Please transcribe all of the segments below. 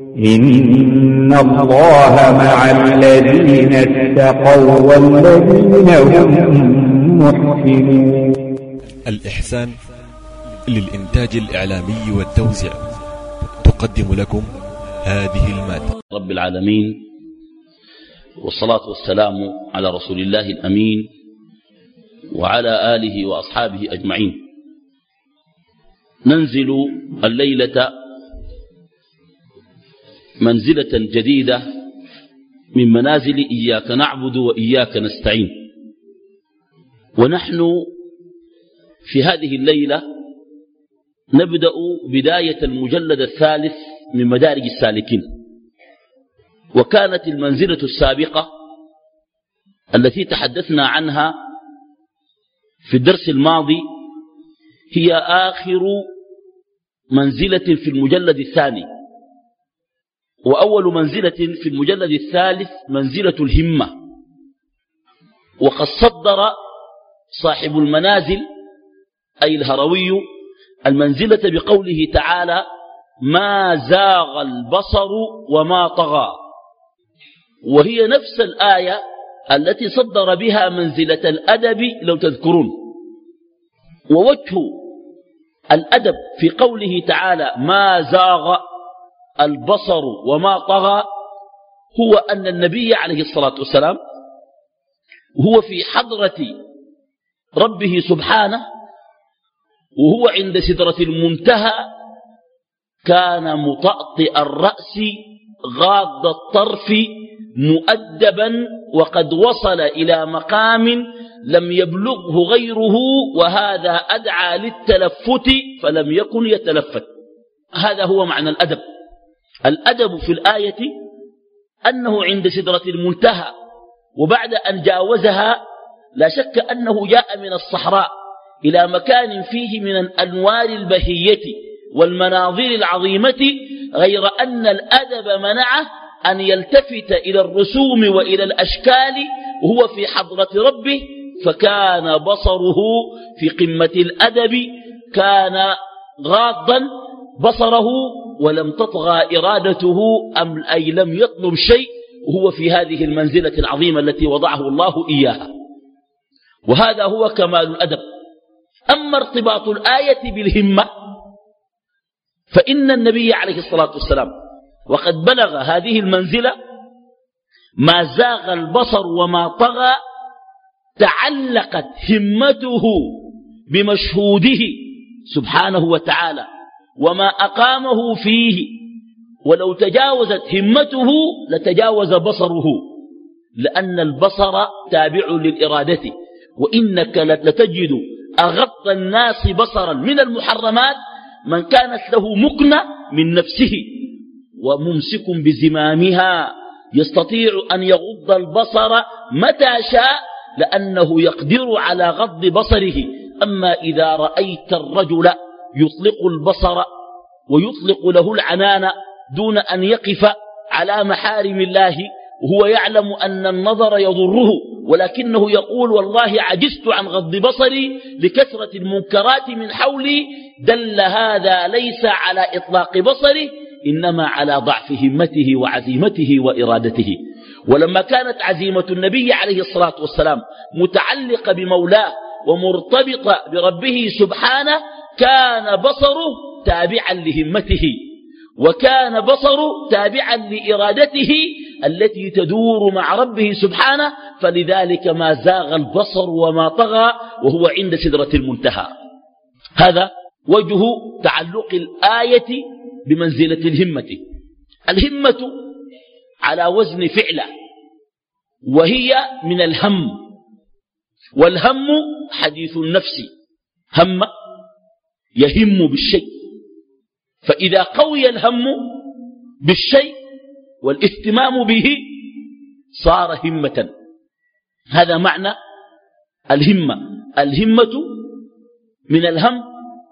إن الله مع الذين اتقوا والذين هم محسنون الإحسان للإنتاج الإعلامي والتوزيع تقدم لكم هذه المادة. رب العالمين والصلاة والسلام على رسول الله الأمين وعلى آله وأصحابه أجمعين. ننزل الليلة منزلة جديدة من منازل إياك نعبد وإياك نستعين. ونحن في هذه الليلة نبدأ بداية المجلد الثالث من مدارج السالكين. وكانت المنزلة السابقة التي تحدثنا عنها في الدرس الماضي هي آخر منزلة في المجلد الثاني. وأول منزلة في المجلد الثالث منزلة الهمة. وقد صدر صاحب المنازل أي الهروي المنزلة بقوله تعالى ما زاغ البصر وما طغى وهي نفس الآية التي صدر بها منزلة الأدب لو تذكرون. ووجه الأدب في قوله تعالى ما زاغ البصر وما طغى هو أن النبي عليه الصلاة والسلام هو في حضرة ربه سبحانه وهو عند سدرة المنتهى كان مطأطئ الرأس غاض الطرف مؤدبا وقد وصل إلى مقام لم يبلغه غيره وهذا أدعى للتلفت فلم يكن يتلفت. هذا هو معنى الأدب. الأدب في الآية أنه عند سدرة المنتهى وبعد أن جاوزها لا شك أنه جاء من الصحراء إلى مكان فيه من الأنوار البهية والمناظر العظيمة غير أن الأدب منعه أن يلتفت إلى الرسوم وإلى الأشكال وهو في حضرة ربه فكان بصره في قمة الأدب كان غاضا بصره ولم تطغى إرادته أم أي لم يطلب شيء وهو في هذه المنزلة العظيمة التي وضعه الله إياها. وهذا هو كمال الأدب. أما ارتباط الآية بالهمة فإن النبي عليه الصلاة والسلام وقد بلغ هذه المنزلة ما زاغ البصر وما طغى تعلقت همته بمشهوده سبحانه وتعالى. وما أقامه فيه. ولو تجاوزت همته لتجاوز بصره. لأن البصر تابع للإرادة. وإنك لتجد أغط الناس بصرا من المحرمات من كانت له مكنة من نفسه. وممسك بزمامها. يستطيع أن يغض البصر متى شاء لأنه يقدر على غض بصره. أما إذا رأيت الرجل يطلق البصر ويطلق له العنان دون أن يقف على محارم الله وهو يعلم أن النظر يضره ولكنه يقول والله عجزت عن غض بصري لكثرة المنكرات من حولي دل هذا ليس على إطلاق بصره إنما على ضعف همته وعزيمته وإرادته. ولما كانت عزيمة النبي عليه الصلاة والسلام متعلقة بمولاه ومرتبطة بربه سبحانه كان بصره تابعا لهمته وكان بصره تابعا لإرادته التي تدور مع ربه سبحانه فلذلك ما زاغ البصر وما طغى وهو عند سدرة المنتهى. هذا وجه تعلق الآية بمنزلة الهمة. الهمة على وزن فعلة وهي من الهم والهم حديث النفس. هم يهم بالشيء. فإذا قوي الهم بالشيء والاهتمام به صار همة. هذا معنى الهمة. الهمة من الهم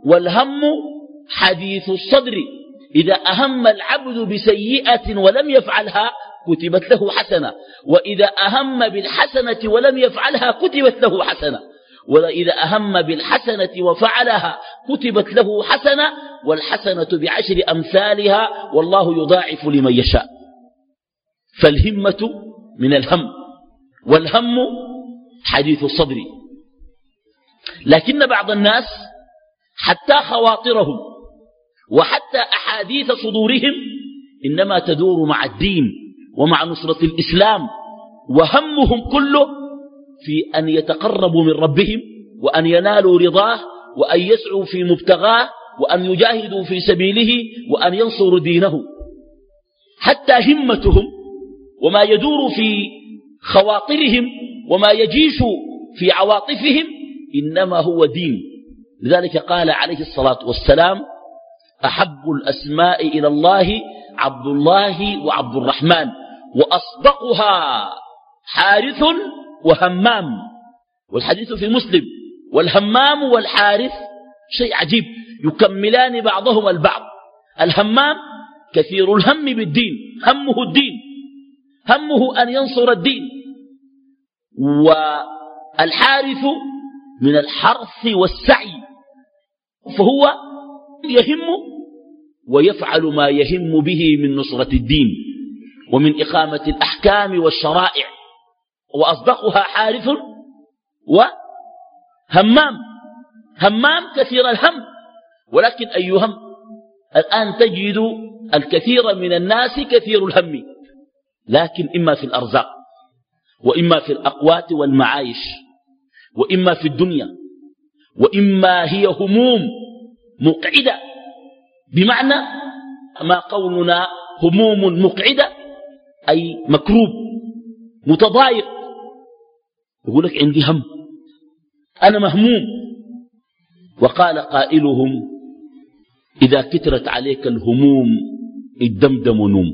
والهم حديث الصدر. إذا أهم العبد بسيئة ولم يفعلها كتبت له حسنة. وإذا أهم بالحسنة ولم يفعلها كتبت له حسنة. وإذا أهم بالحسنة وفعلها كتبت له حسنة والحسنة بعشر أمثالها والله يضاعف لمن يشاء. فالهمة من الهم والهم حديث الصدر لكن بعض الناس حتى خواطرهم وحتى أحاديث صدورهم إنما تدور مع الدين ومع نصرة الإسلام وهمهم كله في أن يتقربوا من ربهم وأن ينالوا رضاه وأن يسعوا في مبتغاه وأن يجاهدوا في سبيله وأن ينصروا دينه. حتى همتهم وما يدور في خواطرهم وما يجيش في عواطفهم إنما هو دين. لذلك قال عليه الصلاة والسلام أحب الأسماء إلى الله عبد الله وعبد الرحمن وأصدقها حارث وهمام. والحديث في مسلم. والهمام والحارث شيء عجيب. يكملان بعضهم البعض. الهمام كثير الهم بالدين. همه الدين. همه أن ينصر الدين. والحارث من الحرث والسعي. فهو يهم ويفعل ما يهم به من نصرة الدين. ومن إقامة الأحكام والشرائع. وأصدقها حارث وهمام. همام كثير الهم ولكن أي هم الآن تجد الكثير من الناس كثير الهم لكن إما في الأرزاق وإما في الأقوات والمعايش وإما في الدنيا وإما هي هموم مقعدة. بمعنى ما قولنا هموم مقعدة أي مكروب متضايق. يقول لك عندي هم. أنا مهموم. وقال قائلهم إذا كترت عليك الهموم الدمدم ونوم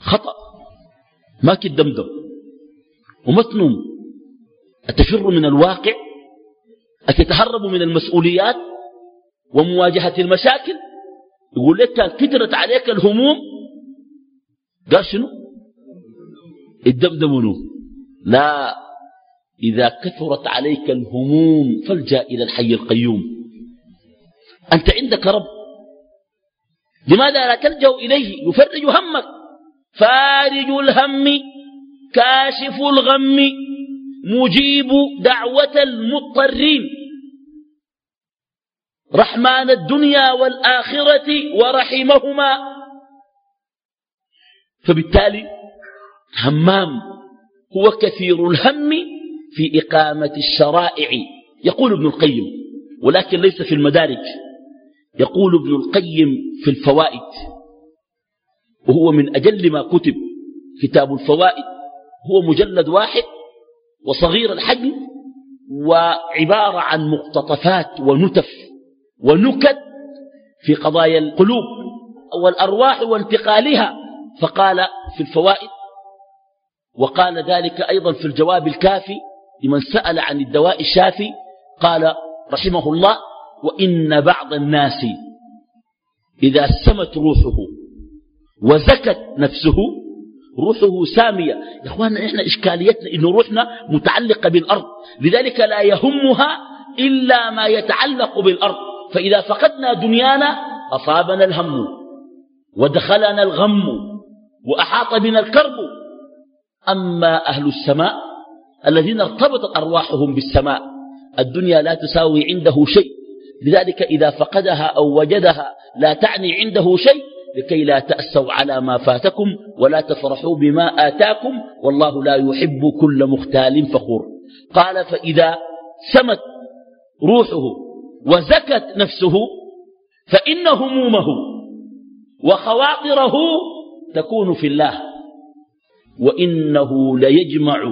خطأ. ما كدمدم. وما تنوم. أتفر من الواقع؟ أتتهرب من المسؤوليات ومواجهة المشاكل؟ يقول لك كترت عليك الهموم؟ قال شنو؟ الدمدم ونوم لا. إذا كثرت عليك الهموم فالجأ إلى الحي القيوم. أنت عندك رب. لماذا لا تلجأ إليه؟ يفرج همك. فارج الهم كاشف الغم مجيب دعوة المضطرين. رحمن الدنيا والآخرة ورحمهما. فبالتالي همام هو كثير الهم. في إقامة الشرائع. يقول ابن القيم ولكن ليس في المدارج يقول ابن القيم في الفوائد. وهو من أجل ما كتب كتاب الفوائد. هو مجلد واحد وصغير الحجم وعبارة عن مقتطفات ونتف ونكت في قضايا القلوب والأرواح وانتقالها. فقال في الفوائد وقال ذلك أيضا في الجواب الكافي لمن سأل عن الدواء الشافي قال رحمه الله وإن بعض الناس إذا سمت روحه وزكت نفسه روحه سامية. يا أخوانا إحنا إشكاليتنا إن روحنا متعلقة بالأرض. لذلك لا يهمها إلا ما يتعلق بالأرض. فإذا فقدنا دنيانا أصابنا الهم ودخلنا الغم وأحاط بنا الكرب. أما أهل السماء الذين ارتبطت أرواحهم بالسماء. الدنيا لا تساوي عنده شيء. لذلك إذا فقدها أو وجدها لا تعني عنده شيء لكي لا تأسوا على ما فاتكم ولا تفرحوا بما آتاكم والله لا يحب كل مختال فخور. قال فإذا سمت روحه وزكت نفسه فإن همومه وخواطره تكون في الله. وإنه ليجمع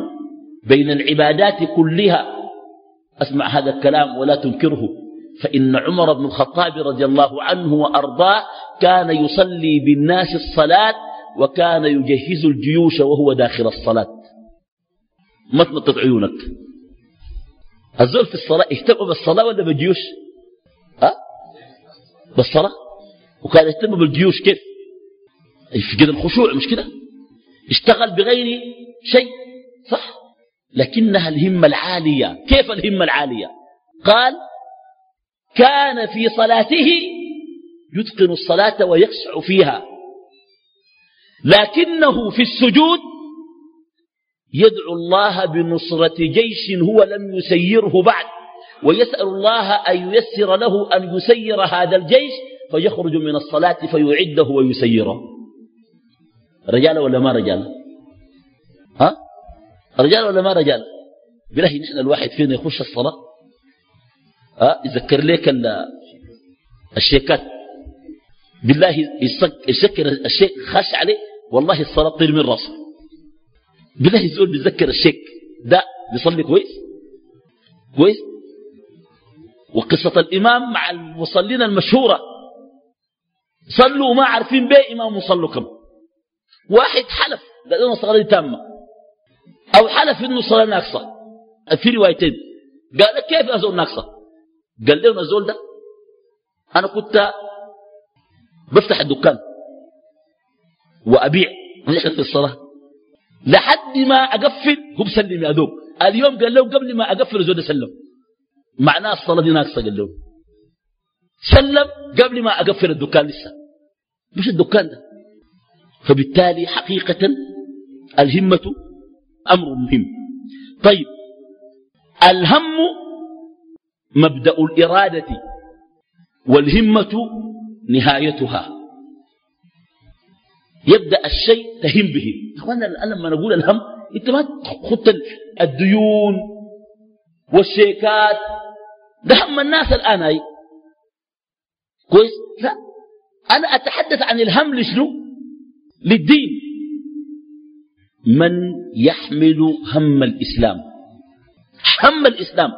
بين العبادات كلها. أسمع هذا الكلام ولا تنكره. فإن عمر بن الخطاب رضي الله عنه وأرضاه كان يصلي بالناس الصلاة وكان يجهز الجيوش وهو داخل الصلاة. ما تنطط عيونك. الزول في الصلاة اهتم بالصلاة ولا بالجيوش؟ أه؟ بالصلاة؟ وكان يهتم بالجيوش كيف؟ كده الخشوع مش كده؟ اشتغل بغير شيء صح؟ لكنها الهمة العالية. كيف الهمة العالية؟ قال كان في صلاته يتقن الصلاة ويخشع فيها. لكنه في السجود يدعو الله بنصرة جيش هو لم يسيره بعد ويسأل الله أن ييسر له أن يسير هذا الجيش فيخرج من الصلاة فيعده ويسيره. رجال ولا ما رجال؟ رجال ولا ما رجال؟ بالله نحن الواحد فينا يخش الصلاة. ها يذكر لك الشيكات. بالله يسكر الشيك خش عليه والله الصلاة طير من راسه. بالله يزول بيتذكر الشيك. ده بيصلي كويس؟ كويس؟ وقصة الإمام مع المصلين المشهورة. صلوا وما عارفين بيه إمام صلوا كم؟ واحد حلف لأنه صلاة تامة. أو حلف إنه صلاة ناقصة. في روايتين. قال كيف أزول ناقصة؟ قال له الزول ده أنا كنت بفتح الدكان وأبيع في الصلاة. لحد ما أقفل هو بسلم يا دوب. اليوم قال له قبل ما أقفل الزول سلم. معناه الصلاة دي ناقصة قال له سلم قبل ما أقفل الدكان لسه. مش الدكان ده. فبالتالي حقيقة الهمة أمر مهم. طيب الهم مبدأ الإرادة والهمة نهايتها. يبدأ الشيء تهم به. أخوانا لما نقول الهم أنت ما تخط الديون والشيكات. ده هم الناس الآن هاي. كويس؟ لا. أنا أتحدث عن الهم لشنو؟ للدين. من يحمل هم الإسلام. هم الإسلام.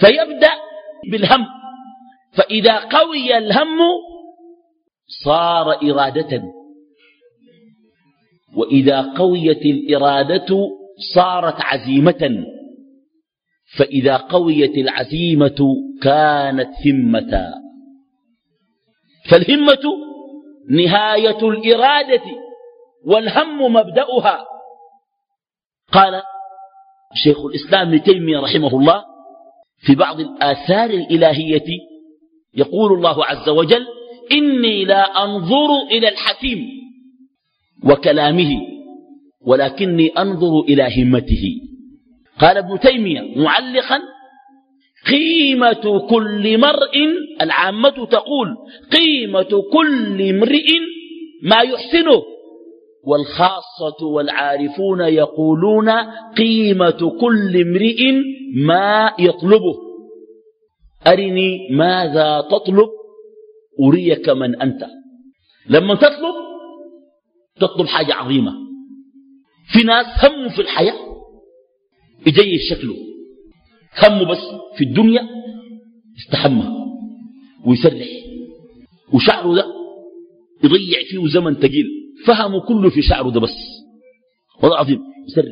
فيبدأ بالهم. فإذا قوي الهم صار إرادة. وإذا قويت الإرادة صارت عزيمة. فإذا قويت العزيمة كانت همة فالهمة نهاية الإرادة. والهم مبدأها. قال شيخ الإسلام ابن تيمية رحمه الله في بعض الآثار الإلهية يقول الله عز وجل إني لا أنظر إلى الحكيم وكلامه ولكني أنظر إلى همته. قال ابن تيمية معلقا قيمة كل مرء العامة تقول قيمة كل امرئ ما يحسنه. والخاصة والعارفون يقولون قيمة كل امرئ ما يطلبه. أرني ماذا تطلب؟ أريك من أنت. لما تطلب تطلب حاجة عظيمة. في ناس هم في الحياة يجيش شكله. همه بس في الدنيا يستحمى ويسرح. وشعره ده يضيع فيه زمن تقيل. فهمه كله في شعره ده بس. والله عظيم يسرح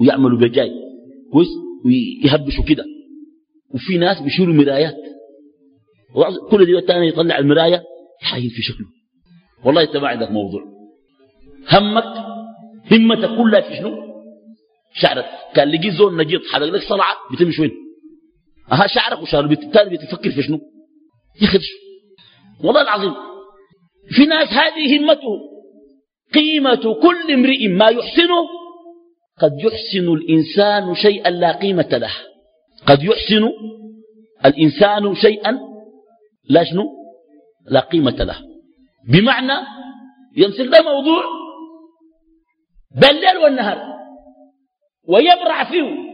ويعملوا بجاي. كويس؟ ويهبشوا كده. وفي ناس بيشيلوا مرايات. كل دي الثاني يطلع المراية يحايل في شكله. والله انت ما عندك موضوع. همك همتك كلها في شنو؟ شعرك. كان لقي زول نجيط حلق لك صلعة بتمشي وين؟ أها شعرك وشعر بالتالي بتفكر في شنو؟ يخرج والله العظيم في ناس هذه همته قيمة كل امرئ ما يحسنه قد يحسن الإنسان شيئا لا قيمة له. قد يحسن الإنسان شيئا لا شنو؟ لا قيمة له. بمعنى يمسك ده موضوع بالليل والنهار ويبرع فيه.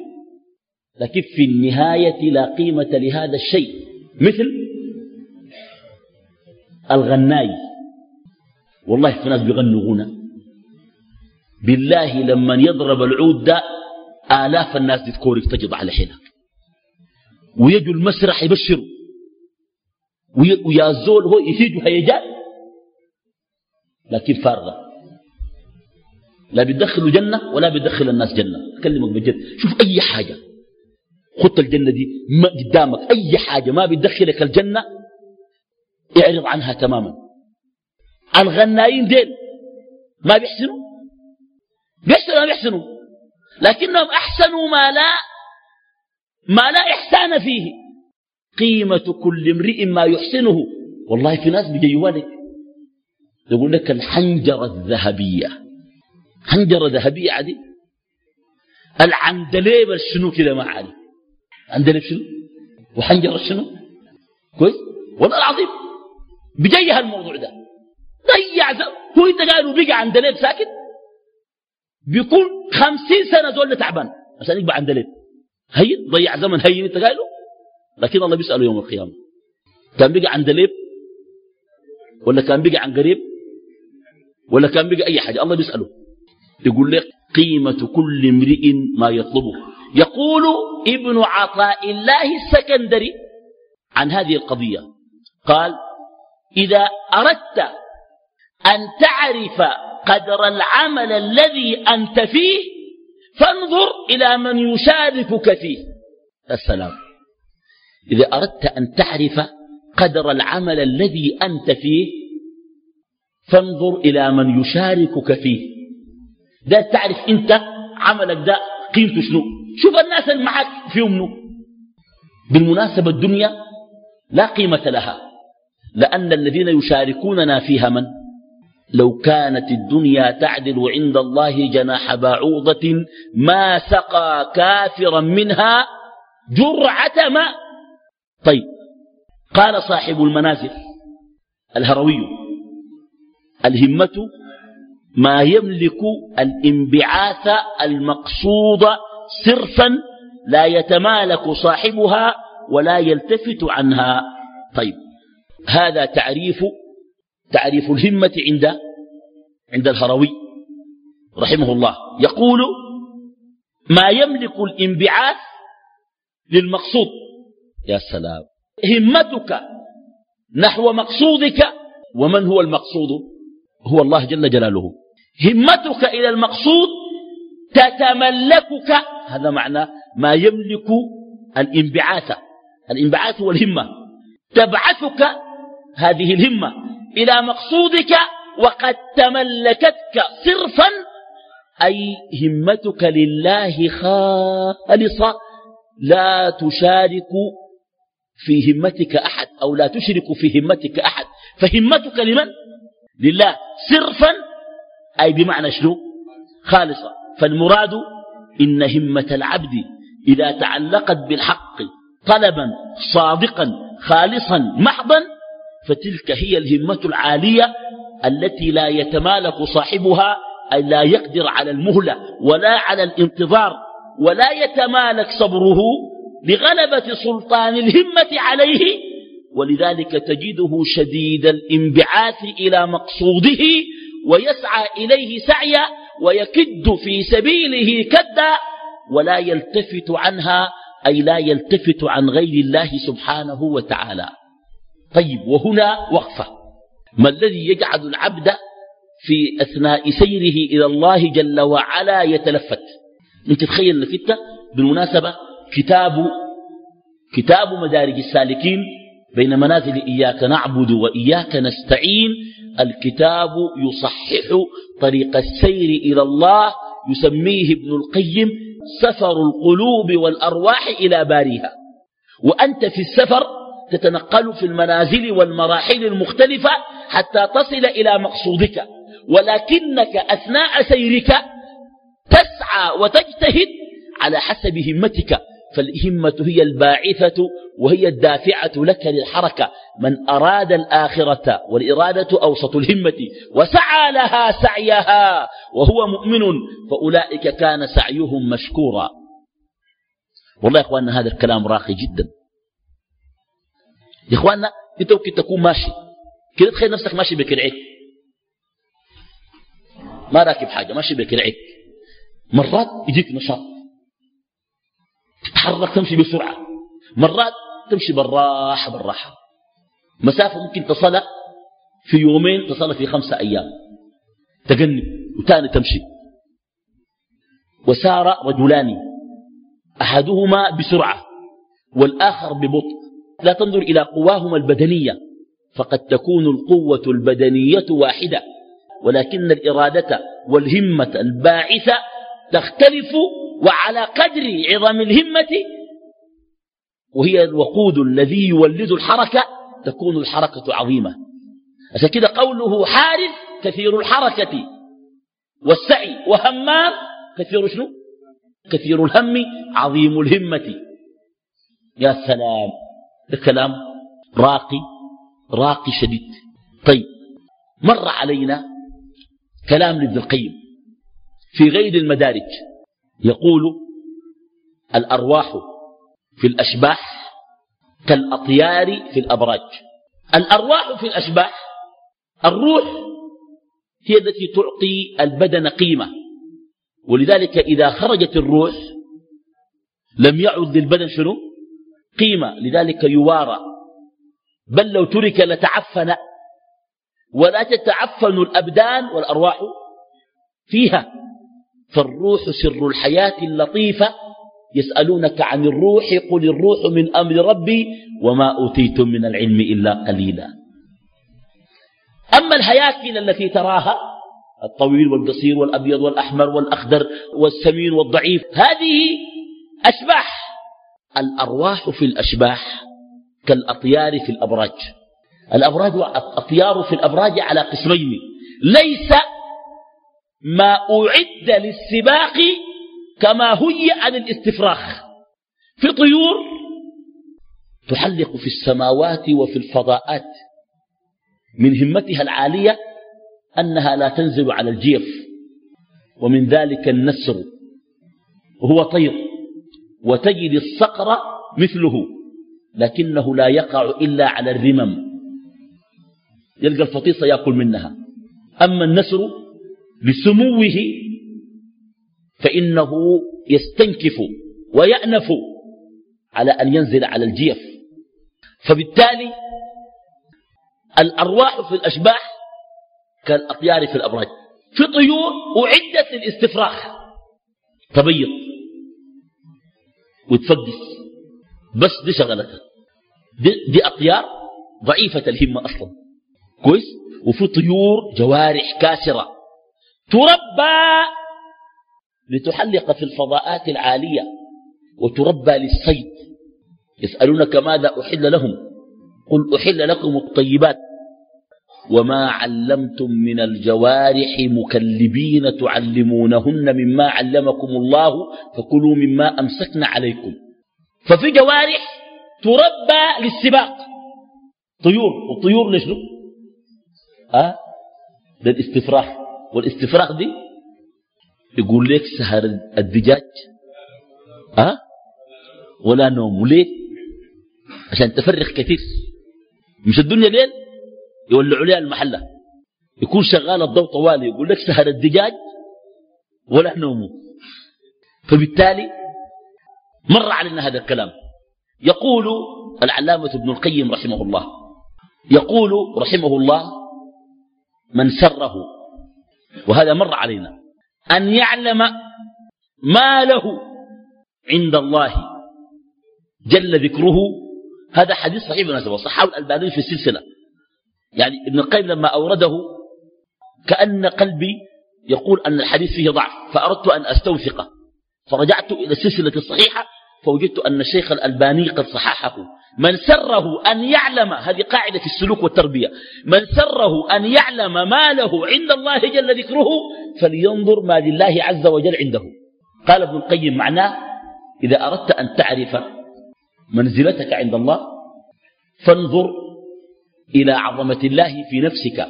لكن في النهاية لا قيمة لهذا الشيء. مثل الغناي والله في ناس بيغنوا غنى بالله لما يضرب العود ده آلاف الناس تكورك تجد على حينك ويجوا المسرح يبشروا. ويا زول هو يهيجوا هيجان لكن فارغة. لا بيدخلوا جنة ولا بيدخل الناس جنة. أكلمك بجد شوف أي حاجة. خط الجنة دي قدامك. أي حاجة ما بتدخلك الجنة اعرض عنها تماما. الغنايين ديل. ما بيحسنوا؟ بيحسنوا ما بيحسنوا. لكنهم أحسنوا ما لا ما لا إحسان فيه. قيمة كل امرئ ما يحسنه. والله في ناس بيجيوا لك يقول لك الحنجرة الذهبية. حنجرة ذهبية عادي. العندليب شنو كده ما عارف عندليب شنو؟ وحنجرة شنو؟ كويس؟ والله العظيم. بجيها الموضوع ده. ضيع هو انت قالوا بقى عندليب ساكت. بيكون خمسين سنة زول تعبان. عشان يقبع عندليب هي ضيع زمن هين انت قايله لكن الله بيسأله يوم القيامة. كان بقى عندليب ولا كان بقى عن قريب؟ ولا كان بقى أي حاجة؟ الله بيسأله. يقول لك قيمة كل امرئ ما يطلبه. يقول ابن عطاء الله السكندري عن هذه القضية. قال إذا أردت أن تعرف قدر العمل الذي أنت فيه فانظر إلى من يشاركك فيه. السلام. إذا أردت أن تعرف قدر العمل الذي أنت فيه فانظر إلى من يشاركك فيه. ده تعرف أنت عملك ده قيمته شنو؟ شوف الناس اللي معك فيهم منه بالمناسبة الدنيا لا قيمة لها لأن الذين يشاركوننا فيها من؟ لو كانت الدنيا تعدل عند الله جناح بعوضة ما سقى كافرا منها جرعة ماء. طيب قال صاحب المنازل الهروي الهمة ما يملك الانبعاث المقصود صرفا لا يتمالك صاحبها ولا يلتفت عنها. طيب هذا تعريف تعريف الهمة عند عند الهروي رحمه الله. يقول ما يملك الانبعاث للمقصود. يا سلام. همتك نحو مقصودك ومن هو المقصود؟ هو الله جل جلاله. همتك إلى المقصود تتملكك. هذا معنى ما يملك الانبعاث. الانبعاث هو الهمة تبعثك هذه الهمة. إلى مقصودك وقد تملكتك صرفا أي همتك لله خالصة لا تشارك في همتك أحد أو لا تشرك في همتك أحد فهمتك لمن؟ لله صرفا أي بمعنى شنو؟ خالصة فالمراد إن همة العبد إذا تعلقت بالحق طلبا صادقا خالصا محضا فتلك هي الهمة العالية التي لا يتمالك صاحبها أي لا يقدر على المهلة ولا على الانتظار ولا يتمالك صبره لغلبة سلطان الهمة عليه ولذلك تجده شديد الانبعاث إلى مقصوده ويسعى إليه سعيا ويكد في سبيله كدا ولا يلتفت عنها أي لا يلتفت عن غير الله سبحانه وتعالى. طيب وهنا وقفة. ما الذي يجعل العبد في أثناء سيره إلى الله جل وعلا يتلفت؟ أنت تخيل انت بالمناسبة كتاب كتاب مدارج السالكين بين منازل إياك نعبد وإياك نستعين. الكتاب يصحح طريق السير إلى الله يسميه ابن القيم سفر القلوب والأرواح إلى باريها. وأنت في السفر تتنقل في المنازل والمراحل المختلفة حتى تصل إلى مقصودك. ولكنك أثناء سيرك تسعى وتجتهد على حسب همتك. فالهمة هي الباعثة وهي الدافعة لك للحركة. من أراد الآخرة والإرادة أوسط الهمة وسعى لها سعيها وهو مؤمن فأولئك كان سعيهم مشكورا. والله يا إخواننا هذا الكلام راقي جدا. يا إخواننا أنت ممكن تكون ماشي. كده تخيل نفسك ماشي بكرعيك ما راكب حاجة ماشي بكرعيك مرات يجيك نشاط. تتحرك تمشي بسرعة. مرات تمشي بالراحة بالراحة. مسافة ممكن تصل في يومين تصل في خمسة أيام. تجنب وتاني تمشي. وسار رجلان أحدهما بسرعة والآخر ببطء. لا تنظر إلى قواهما البدنية فقد تكون القوة البدنية واحدة ولكن الإرادة والهمة الباعثة تختلف وعلى قدر عظم الهمة وهي الوقود الذي يولد الحركة تكون الحركة عظيمة. عشان كده قوله حارث كثير الحركة والسعي وهمام كثير شنو؟ كثير الهم عظيم الهمة. يا سلام! ده كلام راقي راقي شديد. طيب مر علينا كلام لابن القيم في غير المدارج يقول الأرواح في الأشباح كالأطيار في الأبراج. الأرواح في الأشباح الروح هي التي تعطي البدن قيمة. ولذلك إذا خرجت الروح لم يعد للبدن شنو؟ قيمة لذلك يوارى. بل لو ترك لتعفن. ولا تتعفن الأبدان والأرواح. فيها فالروح سر الحياة اللطيفة. يسألونك عن الروح قل الروح من أمر ربي وما أوتيتم من العلم إلا قليلا. أما الهياكل التي تراها الطويل والقصير والأبيض والأحمر والأخضر والسمين والضعيف هذه أشباح. الأرواح في الأشباح كالأطيار في الأبراج. الأبراج الأطيار في الأبراج على قسمين. ليس ما أعد للسباق كما هي عن الاستفراخ. في طيور تحلق في السماوات وفي الفضاءات. من همتها العالية أنها لا تنزل على الجيف. ومن ذلك النسر. وهو طير. وتجد الصقر مثله لكنه لا يقع إلا على الرمم. يلقى الفطيسة يأكل منها. أما النسر لسموه فإنه يستنكف ويأنف على أن ينزل على الجيف. فبالتالي الأرواح في الأشباح كالأطيار في الأبراج. في طيور أعدت للاستفراخ. تبيض. وتفقس بس دي شغلتها. دي, دي أطيار ضعيفة الهمة أصلا. كويس؟ وفي طيور جوارح كاسرة. تربى لتحلق في الفضاءات العالية. وتربى للصيد. يسألونك ماذا أحل لهم؟ قل أحل لكم الطيبات. وما علمتم من الجوارح مكلبين تعلمونهن مما علمكم الله فكلوا مما أمسكن عليكم. ففي جوارح تربى للسباق. طيور والطيور لشنو أه؟ ده الاستفراغ والاستفراغ دي يقول لك سهر الدجاج. أه؟ ولا نوم. ليه عشان تفرخ كثير. مش الدنيا ليل؟ يولعوا لها المحلة. يكون شغال الضوء طوالي يقول لك سهر الدجاج ولا نومه فبالتالي مر علينا هذا الكلام. يقول العلامة ابن القيم رحمه الله يقول رحمه الله من سره وهذا مر علينا أن يعلم ما له عند الله جل ذكره. هذا حديث صحيح بالمناسبة صححه الألباني في السلسلة يعني ابن القيم لما أورده كأن قلبي يقول أن الحديث فيه ضعف فأردت أن أستوثقه. فرجعت إلى السلسلة الصحيحة فوجدت أن الشيخ الألباني قد صححه. من سره أن يعلم هذه قاعدة في السلوك والتربية. من سره أن يعلم ما له عند الله جل ذكره فلينظر ما لله عز وجل عنده. قال ابن القيم معناه إذا أردت أن تعرف منزلتك عند الله فانظر إلى عظمة الله في نفسك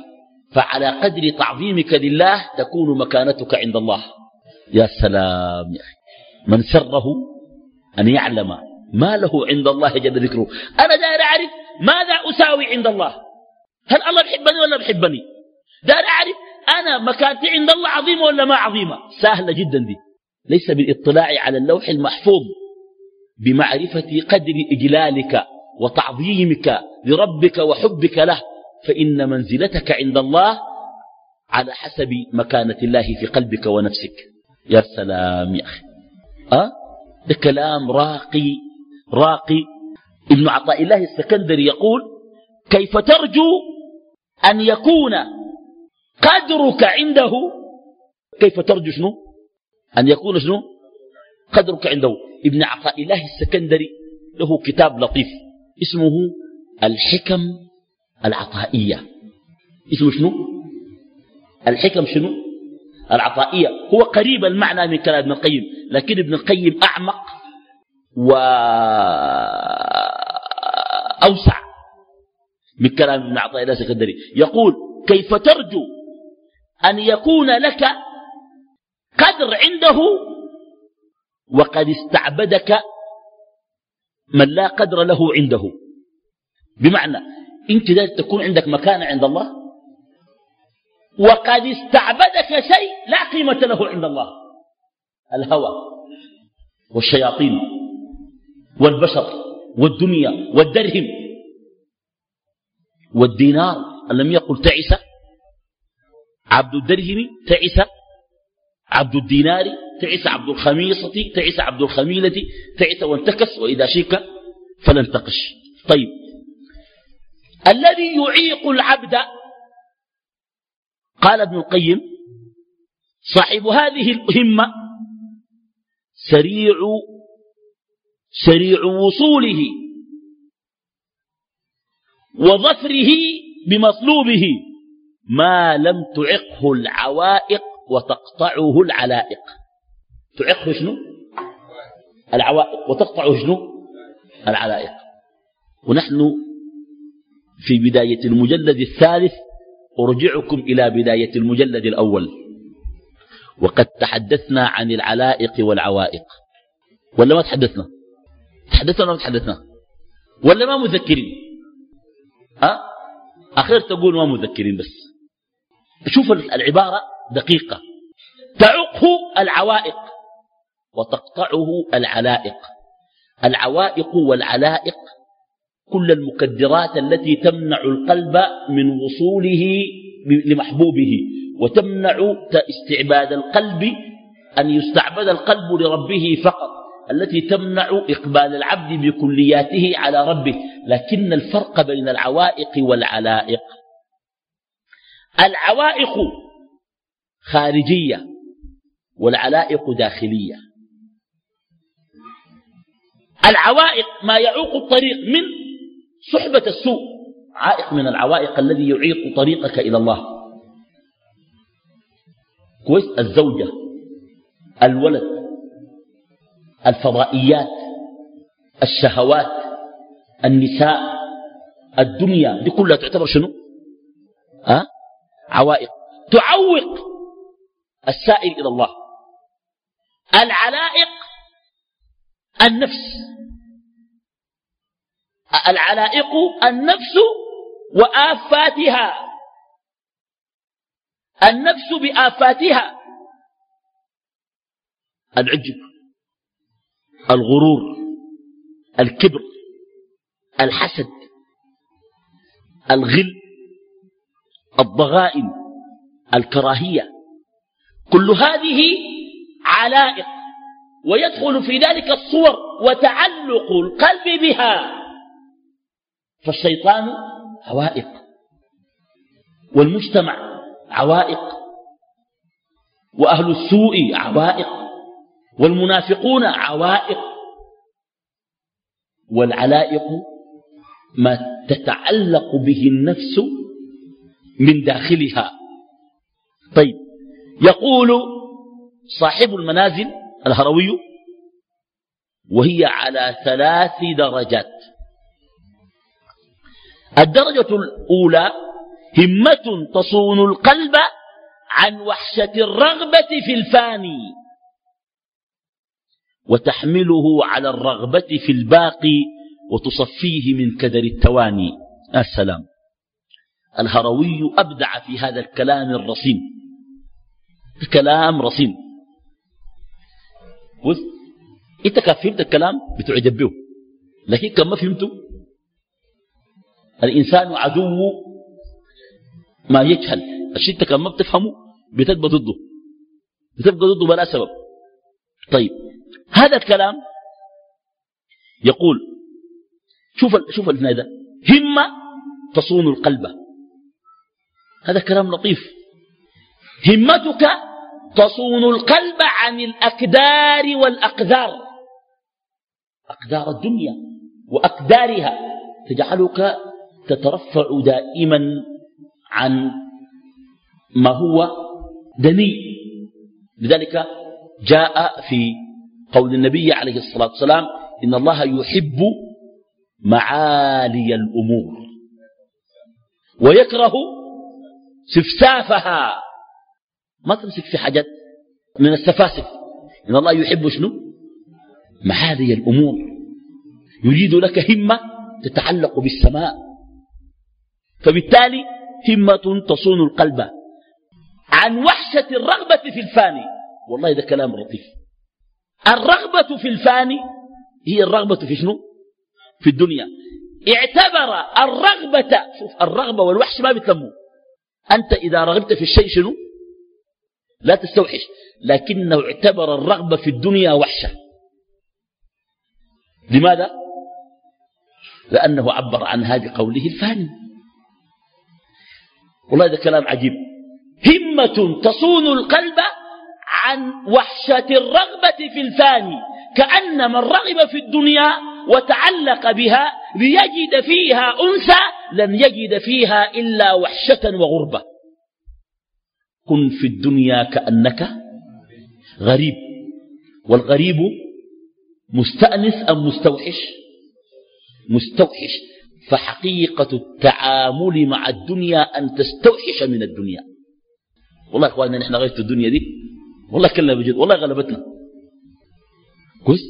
فعلى قدر تعظيمك لله تكون مكانتك عند الله. يا سلام يا أخي. من سره أن يعلم ما له عند الله جل ذكره. أنا دار أعرف ماذا أساوي عند الله. هل الله بحبني ولا بحبني دار أعرف أنا مكانتي عند الله عظيمة ولا ما عظيمة؟ سهلة جدا دي. ليس بالاطلاع على اللوح المحفوظ بمعرفة قدر إجلالك. وتعظيمك لربك وحبك له فإن منزلتك عند الله على حسب مكانة الله في قلبك ونفسك. يا سلام يا أخي. أه؟ ده كلام راقي راقي. ابن عطاء الله السكندري يقول كيف ترجو أن يكون قدرك عنده؟ كيف ترجو شنو؟ أن يكون شنو؟ قدرك عنده. ابن عطاء الله السكندري له كتاب لطيف. اسمه الحكم العطائية. اسمه شنو؟ الحكم شنو؟ العطائية. هو قريب المعنى من كلام ابن القيم لكن ابن القيم أعمق وأوسع من كلام ابن عطاء. الله السكندري يقول كيف ترجو أن يكون لك قدر عنده وقد استعبدك من لا قدر له عنده. بمعنى انت ذات تكون عندك مكانة عند الله. وقد استعبدك شيء لا قيمة له عند الله. الهوى والشياطين والبشر والدنيا والدرهم والدينار ألم يقل تعس؟ عبد الدرهم تعس؟ عبد الدينار تعس عبد الخميصة تعس عبد الخميلة تعس وانتكس وإذا شيك تقش طيب. الذي يعيق العبد قال ابن القيم صاحب هذه الهمة سريع سريع وصوله وظفره بمطلوبه ما لم تعقه العوائق وتقطعه العلائق. تعقه شنو؟ العوائق. وتقطعه شنو؟ العلائق. ونحن في بداية المجلد الثالث أرجعكم إلى بداية المجلد الأول. وقد تحدثنا عن العلائق والعوائق. ولا ما تحدثنا؟ تحدثنا ولا ما تحدثنا؟ ولا ما مذكرين؟ أه؟ أخير تقول ما مذكرين بس. شوف العبارة دقيقة. تعقه العوائق. وتقطعه العلائق. العوائق والعلائق كل المكدرات التي تمنع القلب من وصوله لمحبوبه وتمنع استعباد القلب أن يستعبد القلب لربه فقط التي تمنع إقبال العبد بكلياته على ربه. لكن الفرق بين العوائق والعلائق. العوائق خارجية والعلائق داخلية. العوائق ما يعوق الطريق من صحبة السوء. عائق من العوائق الذي يعيق طريقك إلى الله. كويس؟ الزوجة الولد الفضائيات الشهوات النساء الدنيا دي كلها تعتبر شنو؟ أه؟ عوائق. تعوق السائل إلى الله. العلائق النفس. العلائق النفس وآفاتها. النفس بآفاتها. العجب الغرور الكبر الحسد الغل الضغائن الكراهية. كل هذه علائق. ويدخل في ذلك الصور وتعلق القلب بها. فالشيطان عوائق. والمجتمع عوائق. وأهل السوء عوائق. والمنافقون عوائق. والعلائق ما تتعلق به النفس من داخلها. طيب يقول صاحب المنازل الهروي وهي على ثلاث درجات. الدرجة الأولى همة تصون القلب عن وحشة الرغبة في الفاني وتحمله على الرغبة في الباقي وتصفيه من كدر التواني. السلام. الهروي أبدع في هذا الكلام الرصين. كلام رصين. بص إنت كان فهمت الكلام بتعجب به لكن كان ما فهمته. الإنسان عدو ما يجهل. الشيء إنت كان ما بتفهمه بتبقى ضده. بتبقى ضده بلا سبب. طيب هذا الكلام يقول شوف شوف هذا همة تصون القلب. هذا كلام لطيف. همتك تصون القلب عن الأكدار والأقدار أقدار الدنيا وأقدارها. تجعلك تترفع دائما عن ما هو دني. لذلك جاء في قول النبي عليه الصلاة والسلام إن الله يحب معالي الأمور. ويكره سفسافها. ما تمسك في حاجات من السفاسف. إن الله يحب شنو؟ معالي الأمور. يريد لك همة تتعلق بالسماء. فبالتالي همة تصون القلب عن وحشة الرغبة في الفاني والله ده كلام لطيف. الرغبة في الفاني هي الرغبة في شنو؟ في الدنيا. اعتبر الرغبة شوف الرغبة والوحش ما بيتلموا. أنت إذا رغبت في الشيء شنو؟ لا تستوحش لكنه اعتبر الرغبة في الدنيا وحشة. لماذا؟ لأنه عبر عنها بقوله الفاني. والله هذا كلام عجيب. همة تصون القلب عن وحشة الرغبة في الفاني كأن من رغب في الدنيا وتعلق بها ليجد فيها أنثى لن يجد فيها إلا وحشة وغربة. كن في الدنيا كأنك غريب. والغريب مستأنس أم مستوحش؟ مستوحش. فحقيقة التعامل مع الدنيا أن تستوحش من الدنيا. والله إخواننا نحن غيرت الدنيا دي. والله كلنا بجد والله غلبتنا. كويس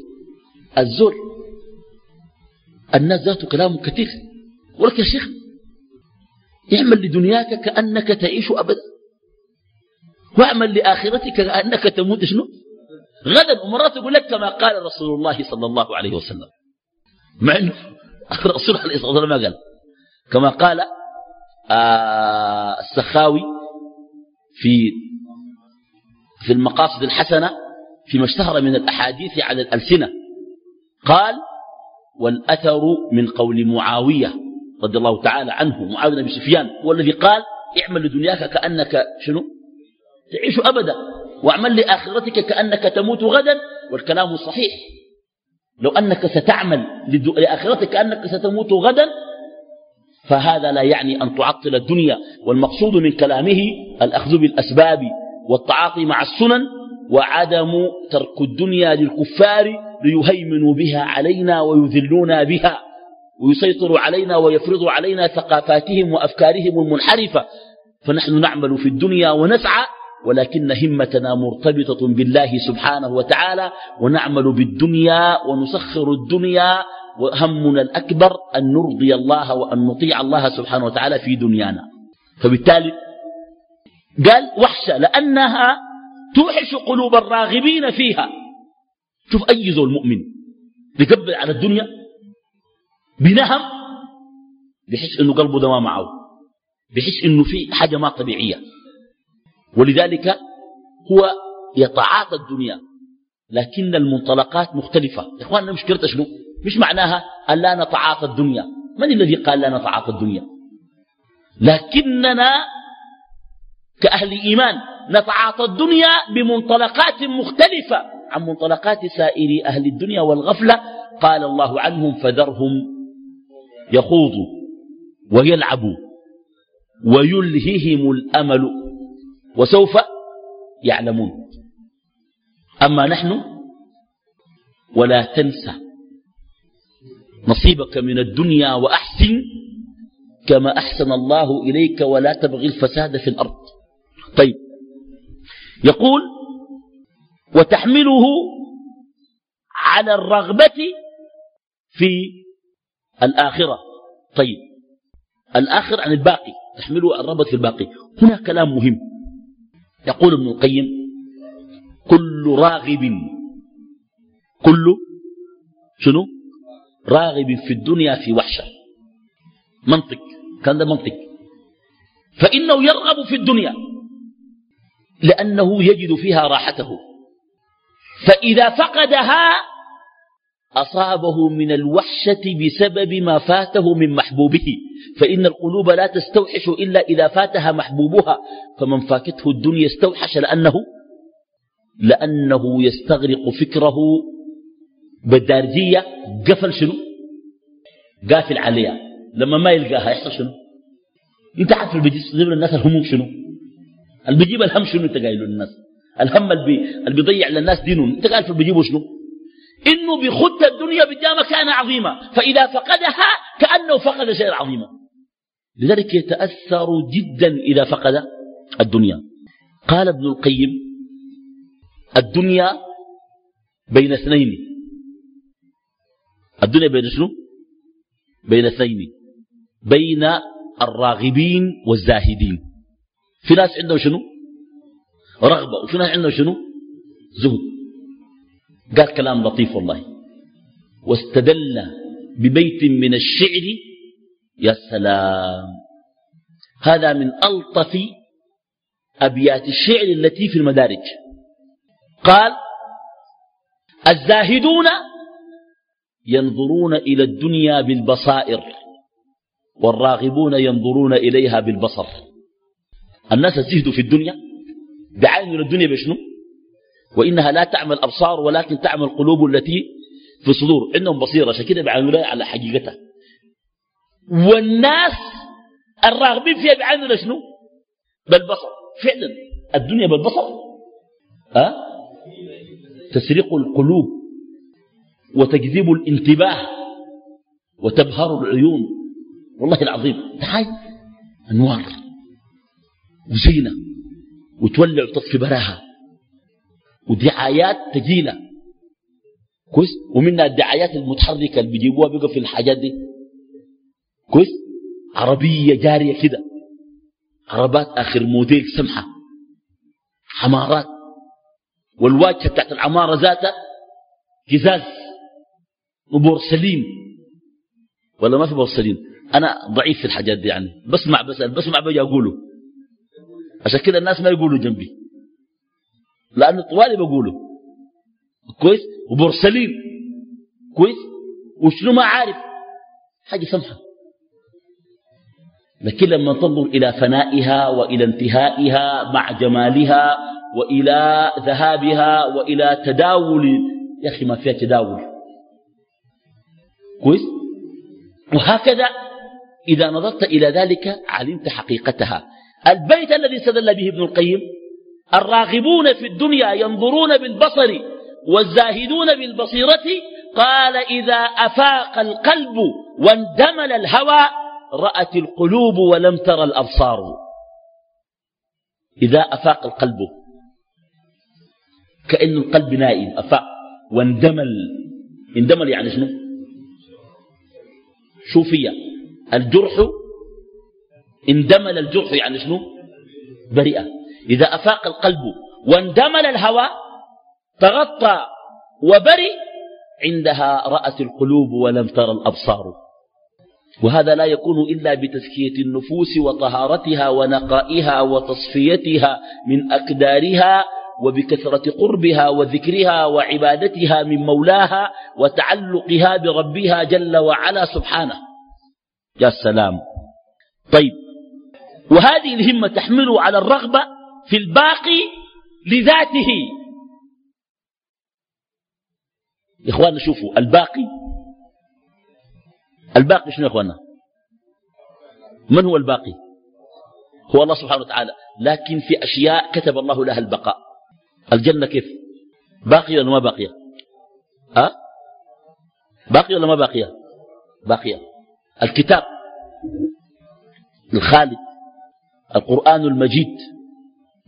الزور الناس ذاته كلام كثير. ولك يا شيخ اعمل لدنياك كأنك تعيش أبدا. وأعمل لآخرتك كأنك تموت شنو؟ غدا. ومرات يقول لك كما قال رسول الله صلى الله عليه وسلم. مع إنه الرسول عليه الصلاة والسلام ما قال. كما قال آه السخاوي في في المقاصد الحسنة فيما اشتهر من الأحاديث على الألسنة. قال والأثر من قول معاوية رضي الله تعالى عنه معاويه بن سفيان هو الذي قال اعمل لدنياك كأنك شنو؟ تعيش أبدا. واعمل لآخرتك كأنك تموت غدا والكلام صحيح. لو أنك ستعمل لآخرتك كأنك ستموت غدا فهذا لا يعني أن تعطل الدنيا. والمقصود من كلامه الأخذ بالأسباب والتعاطي مع السنن وعدم ترك الدنيا للكفار ليهيمنوا بها علينا ويذلونا بها. ويسيطروا علينا ويفرضوا علينا ثقافاتهم وأفكارهم المنحرفة. فنحن نعمل في الدنيا ونسعى ولكن همتنا مرتبطة بالله سبحانه وتعالى ونعمل بالدنيا ونسخر الدنيا وهمنا الأكبر أن نرضي الله وأن نطيع الله سبحانه وتعالى في دنيانا. فبالتالي قال وحشة لأنها توحش قلوب الراغبين فيها. شوف أي زول مؤمن بيقبل على الدنيا بنهم بحس إنه قلبه ده ما معه بحس إنه في حاجة ما طبيعية. ولذلك هو يتعاطى الدنيا لكن المنطلقات مختلفة. إخواننا مشكلة شنو؟ مش معناها أن لا نتعاطى الدنيا. من الذي قال لا نتعاطى الدنيا؟ لكننا كأهل إيمان نتعاطى الدنيا بمنطلقات مختلفة. عن منطلقات سائر أهل الدنيا والغفلة قال الله عنهم فذرهم يخوضوا ويلعبوا ويلههم الأمل وسوف يعلمون. أما نحن ولا تنسى نصيبك من الدنيا وأحسن كما أحسن الله إليك ولا تبغي الفساد في الأرض. طيب. يقول وتحمله على الرغبة في الآخرة. طيب. الآخر عن الباقي. تحمله الرغبة في الباقي. هنا كلام مهم. يقول ابن القيم كل راغب كل شنو؟ راغب في الدنيا في وحشة. منطق كان ده منطق. فإنه يرغب في الدنيا لأنه يجد فيها راحته. فإذا فقدها أصابه من الوحشة بسبب ما فاته من محبوبه فإن القلوب لا تستوحش إلا إذا فاتها محبوبها فمن فاتته الدنيا استوحش لأنه لأنه يستغرق فكره بالدارجية. قفل شنو؟ قافل عليها. لما ما يلقاها يحصل شنو؟ انت عارف اللي بيجيب للناس الهموم شنو؟ اللي بيجيب الهم شنو؟ انت قايله للناس. الهم اللي, بي... اللي بيضيع للناس دينهم. انت قايل بيجيبوا شنو؟ إنه بيخد الدنيا بدها مكانة عظيمة. فإذا فقدها كأنه فقد شيئا عظيما. لذلك يتأثر جدا إذا فقد الدنيا. قال ابن القيم الدنيا بين اثنين. الدنيا بين شنو؟ بين اثنين. بين الراغبين والزاهدين. في ناس عندهم شنو؟ رغبة وفي ناس عندهم شنو؟ زهد. قال كلام لطيف والله. واستدل ببيت من الشعر يا سلام. هذا من ألطف أبيات الشعر التي في المدارج. قال الزاهدون ينظرون إلى الدنيا بالبصائر والراغبون ينظرون إليها بالبصر. الناس الزهد في الدنيا بعين الدنيا بشنو؟ وإنها لا تعمل أبصار ولكن تعمل قلوب التي في الصدور. عندهم بصيرة. عشان كده على حقيقتها. والناس الراغبين فيها بعينوا شنو؟ بالبصر. فعلا. الدنيا بالبصر. أه؟ تسرق القلوب وتجذب الانتباه وتبهر العيون. والله العظيم. تعال أنوار. وزينة. وتولع وتطفي براها. ودعايات تجينا كويس؟ ومنها الدعايات المتحركة اللي بيجيبوها بقى في الحاجات دي. كويس؟ عربية جارية كده. عربات آخر موديل سمحة. حمارات. والواجهة بتاعت العمارة ذاتها قزاز. وبورسلين ولا ما في بورسلين أنا ضعيف في الحاجات دي يعني. بسمع بس بسمع بجي أقوله. عشان كده الناس ما يقولوا جنبي. لأنه طوالي بقوله. كويس؟ وبورسلين كويس؟ وشنو ما عارف؟ حاجة سمحة. لكن لما تنظر إلى فنائها وإلى انتهائها مع جمالها وإلى ذهابها وإلى تداول يا أخي ما فيها تداول. كويس؟ وهكذا إذا نظرت إلى ذلك علمت حقيقتها. البيت الذي استدل به ابن القيم الراغبون في الدنيا ينظرون بالبصر والزاهدون بالبصيرة قال إذا أفاق القلب واندمل الهوى رأت القلوب ولم تر الأبصار. إذا أفاق القلب كأن القلب نائم أفاق واندمل. اندمل يعني شنو؟ شوفية. الجرح اندمل الجرح يعني شنو؟ بريئة إذا أفاق القلب واندمل الهوى تغطى وبرئ عندها رأت القلوب ولم تر الأبصار. وهذا لا يكون إلا بتزكية النفوس وطهارتها ونقائها وتصفيتها من أكدارها وبكثرة قربها وذكرها وعبادتها من مولاها وتعلقها بربها جل وعلا سبحانه. يا سلام. طيب. وهذه الهمة تحمله على الرغبة في الباقي لذاته. يا إخواننا شوفوا الباقي الباقي شنو يا إخواننا؟ من هو الباقي؟ هو الله سبحانه وتعالى. لكن في أشياء كتب الله لها البقاء. الجنة كيف؟ باقية ولا ما باقية؟ أه؟ باقية ولا ما باقية؟ باقية. الكتاب الخالد القرآن المجيد.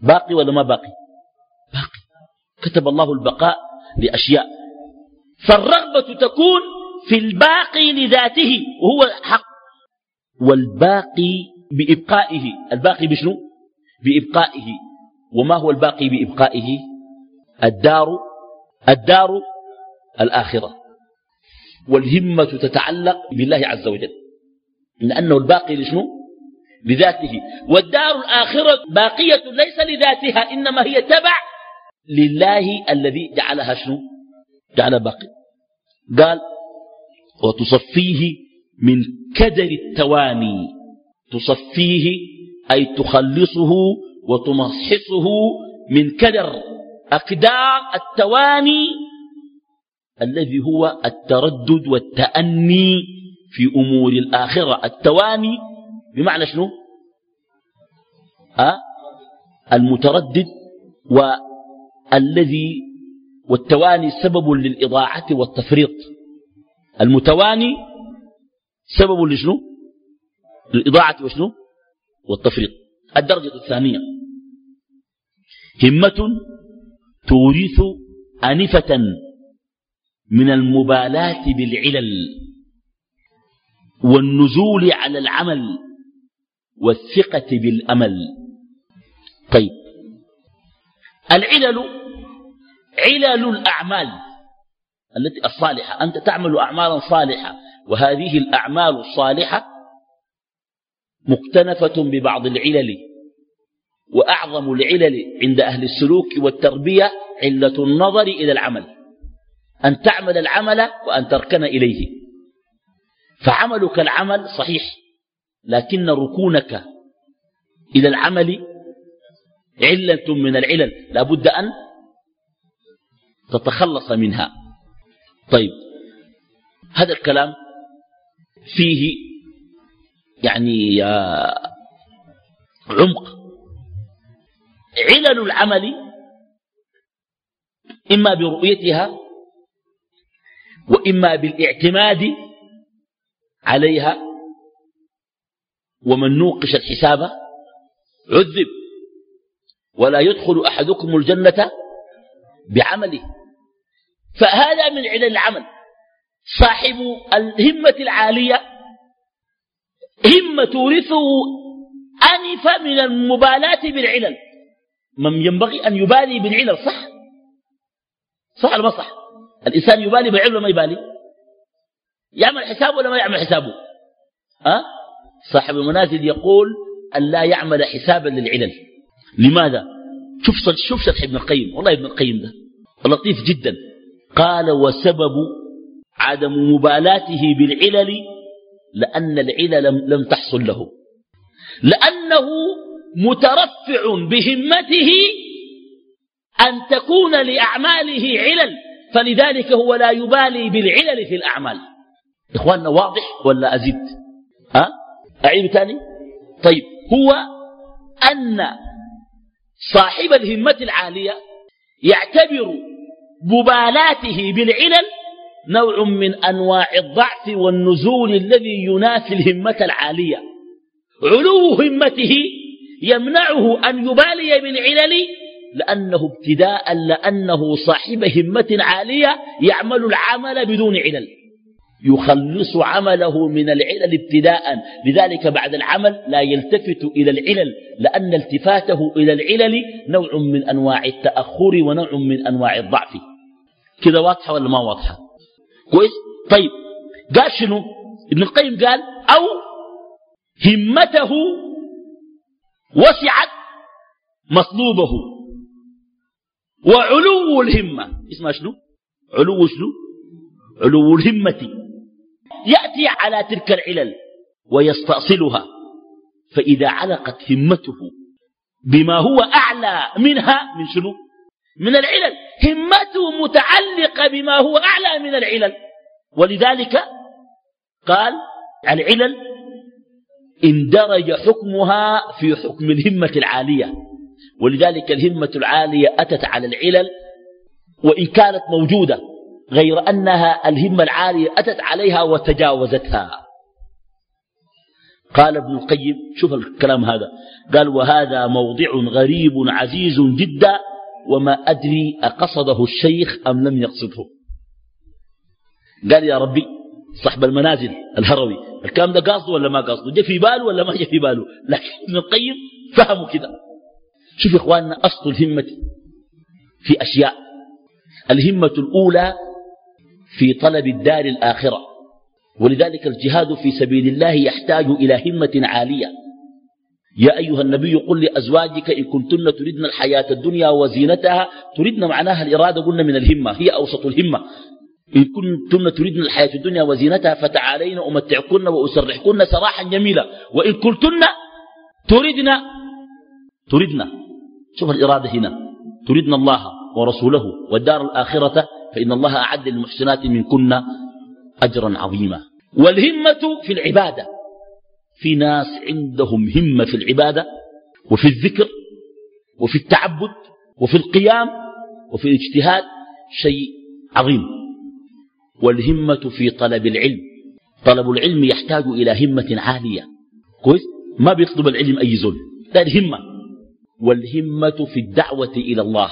باقي ولا ما باقي؟ باقي. كتب الله البقاء لأشياء. فالرغبة تكون في الباقي لذاته وهو حق. والباقي بإبقائه. الباقي بشنو؟ بإبقائه. وما هو الباقي بإبقائه؟ الدار الدار الآخرة. والهمة تتعلق بالله عز وجل. لأنه الباقي لشنو؟ لذاته. والدار الآخرة باقية ليس لذاتها إنما هي تبع لله الذي جعلها شنو؟ جعل باقي. قال وتصفيه من كدر التواني. تصفيه أي تخلصه وتمصحصه من كدر أكدار التواني الذي هو التردد والتأني في أمور الآخرة. التواني بمعنى شنو؟ أه؟ المتردد والذي والتواني سبب للإضاعة والتفريط. المتواني سبب لشنو؟ للإضاعة وشنو؟ والتفريط. الدرجة الثانية. همة تورث أنفة من المبالاة بالعلل والنزول على العمل. والثقة بالأمل. طيب. العلل علل الأعمال التي الصالحة. أنت تعمل أعمالا صالحة وهذه الأعمال الصالحة مكتنفة ببعض العلل وأعظم العلل عند أهل السلوك والتربية علة النظر إلى العمل. أن تعمل العمل وأن تركن إليه. فعملك العمل صحيح. لكن ركونك إلى العمل علة من العلل. لا بد أن تتخلص منها. طيب هذا الكلام فيه يعني آه، عمق. علل العمل إما برؤيتها وإما بالاعتماد عليها ومن نوقش الحساب عذب. ولا يدخل أحدكم الجنة بعمله. فهذا من علل العمل. صاحب الهمة العالية همة تورثه أنف من المبالاة بالعلل. من ينبغي أن يبالي بالعلل صح؟ صح ولا صح؟ الإنسان يبالي بالعلل ولا ما يبالي؟ يعمل حسابه ولا ما يعمل حسابه؟ أه؟ صاحب المنازل يقول أن لا يعمل حسابا للعلل. لماذا؟ شوف شوف شرح ابن القيم. والله ابن القيم ده لطيف جدا. قال وسبب عدم مبالاته بالعلل لأن العلل لم تحصل له. لأنه مترفع بهمته أن تكون لأعماله علل. فلذلك هو لا يبالي بالعلل في الأعمال. إخواننا واضح ولا أزيد؟ أعيد تاني؟ طيب هو أن صاحب الهمة العالية يعتبر مبالاته بالعلل نوع من أنواع الضعف والنزول الذي ينافي الهمة العالية. علو همته يمنعه أن يبالي بالعلل لأنه ابتداء لأنه صاحب همة عالية يعمل العمل بدون علل. يخلص عمله من العلل ابتداء. لذلك بعد العمل لا يلتفت إلى العلل لأن التفاته إلى العلل نوع من أنواع التأخر ونوع من أنواع الضعف. كذا واضحة ولا ما واضحة؟ كويس؟ طيب قال شنو؟ ابن القيم قال أو همته وسعت مطلوبه. وعلو الهمة. اسمها شنو؟ علو شنو؟ علو الهمة. يأتي على تلك العلل ويستأصلها فإذا علقت همته بما هو أعلى منها من شنو؟ من العلل. همته متعلقة بما هو أعلى من العلل. ولذلك قال العلل اندرج حكمها في حكم الهمة العالية. ولذلك الهمة العالية أتت على العلل وإن كانت موجودة غير أنها الهمة العالية أتت عليها وتجاوزتها. قال ابن القيم شوف الكلام هذا قال وهذا موضع غريب عزيز جدا وما أدري أقصده الشيخ أم لم يقصده. قال يا ربي صاحب المنازل الهروي الكلام ده قاصده ولا ما قاصده جاء في باله ولا ما جاء في باله؟ لكن ابن القيم فهموا كده. شوف يا إخواننا أصل الهمة في أشياء. الهمة الأولى في طلب الدار الآخرة. ولذلك الجهاد في سبيل الله يحتاج إلى همة عالية. يا أيها النبي قل لأزواجك إن كنتن تردن الحياة الدنيا وزينتها تردن معناها الإرادة قلنا من الهمة هي أوسط الهمة. إن كنتن تردن الحياة الدنيا وزينتها فتعالين أمتعكن وأسرحكن سراحا جميلا. وإن كنتن تردن تردن شوف الإرادة هنا. تردن الله ورسوله والدار الآخرة فإن الله أعد للمحسنات منكن أجرا عظيما. والهمة في العبادة. في ناس عندهم همة في العبادة وفي الذكر وفي التعبد وفي القيام وفي الاجتهاد شيء عظيم. والهمة في طلب العلم. طلب العلم يحتاج إلى همة عالية. كويس؟ ما بيطلب العلم أي زول لا الهمة. والهمة في الدعوة إلى الله.